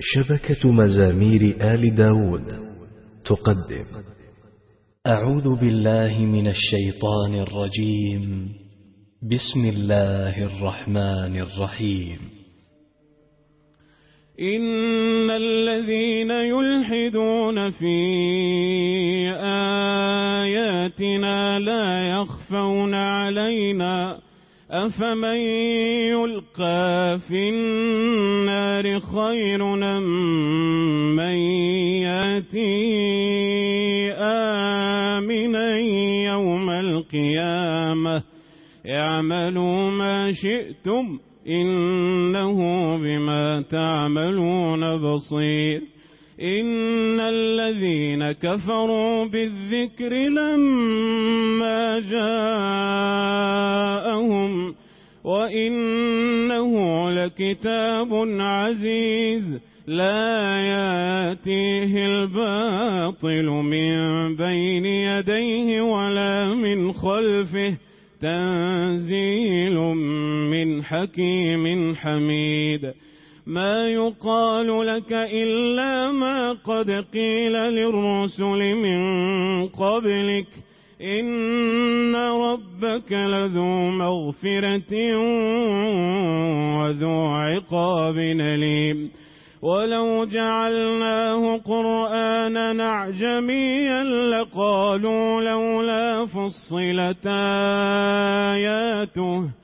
شبكة مزامير آل داود. تقدم. أعوذ بالله من الشيطان الرجيم. بسم الله الرحمن الرحيم. إن الذين يلحدون في آياتنا لا يخفون علينا أفمن يلقى في النار خير من ياتي آمنا يوم القيامة اعملوا ما شئتم إنه بما تعملون بصير إن فكفروا بالذكر لما جاءهم وإنه لكتاب عزيز لا ياتيه الباطل من بين يديه ولا من خلفه تنزيل من حكيم حميد ما يقال لك إلا ما قد قيل للرسل من قبلك. إن ربك لذو مغفرة وذو عقاب نليم ولو جعلناه قرآنا أعجميا لقالوا لولا فصلت آياته.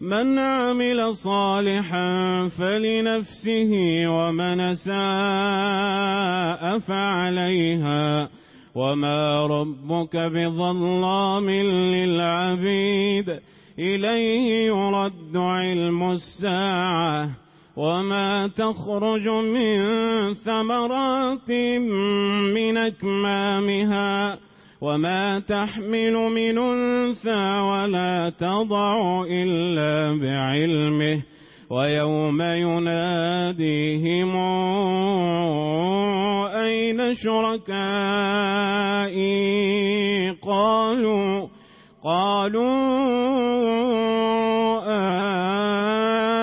من عمل صالحا فلنفسه ومن ساء فعليها وما ربك بظلام للعبيد إليه يرد علم الساعة وما تخرج من ثمرات من أكمامها وما تحمل من أنثى ولا تضع إلا بعلمه ويوم يناديهم أين شركائي قالوا قالوا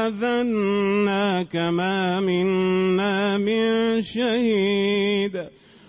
آذنا كما منا من شهيد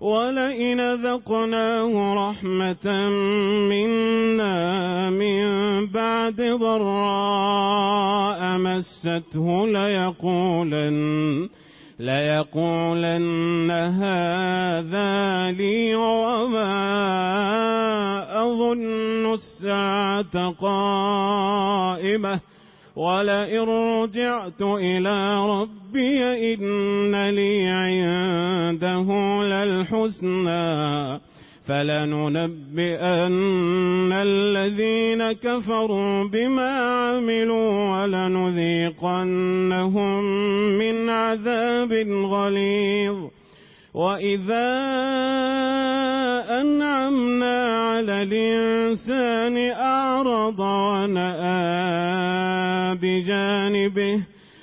ولئن ذقناه رحمة منا من بعد ضراء مسته ليقولن ليقولن هذا لي وما أظن الساعة قائمة ولئن رجعت إلى ربي إن لي عنده للحسنى فلننبئن الذين كفروا بما عملوا ولنذيقنهم من عذاب غليظ وَإِذَا أَنْعَمْنَا عَلَى الْإِنسَانِ أَعْرَضَ وَنَأَى بِجَانِبِهِ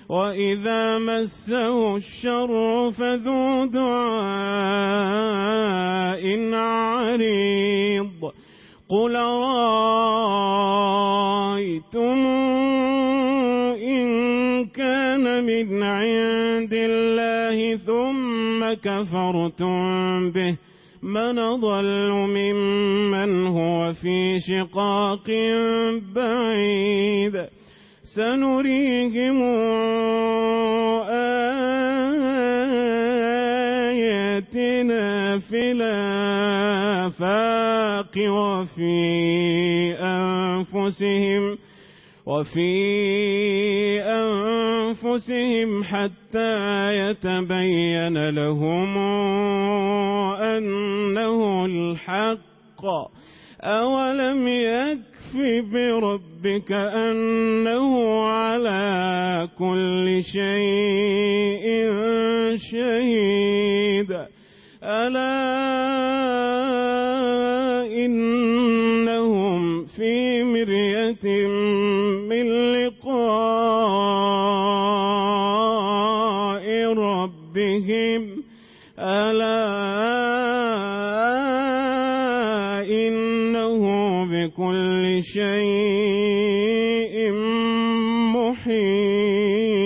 وَإِذَا مَسَّهُ الشَّرُّ فَذُو دُعَاءٍ عَرِيضٍ قُلْ رَأَيْتُمْ إِنْ كَانَ مِنْ عِنْدِ اللَّهِ ثُمَّ كفرتم به من ضل ممن هو في شقاق بعيد سنريهم آياتنا في الآفاق وفي أنفسهم وفي أنفسهم حتى يتبين لهم أنه الحق. أولم يكف بربك أنه على كل شيء شهيد؟ ألا من لقاء ربهم. ألا إنه بكل شيء محيط.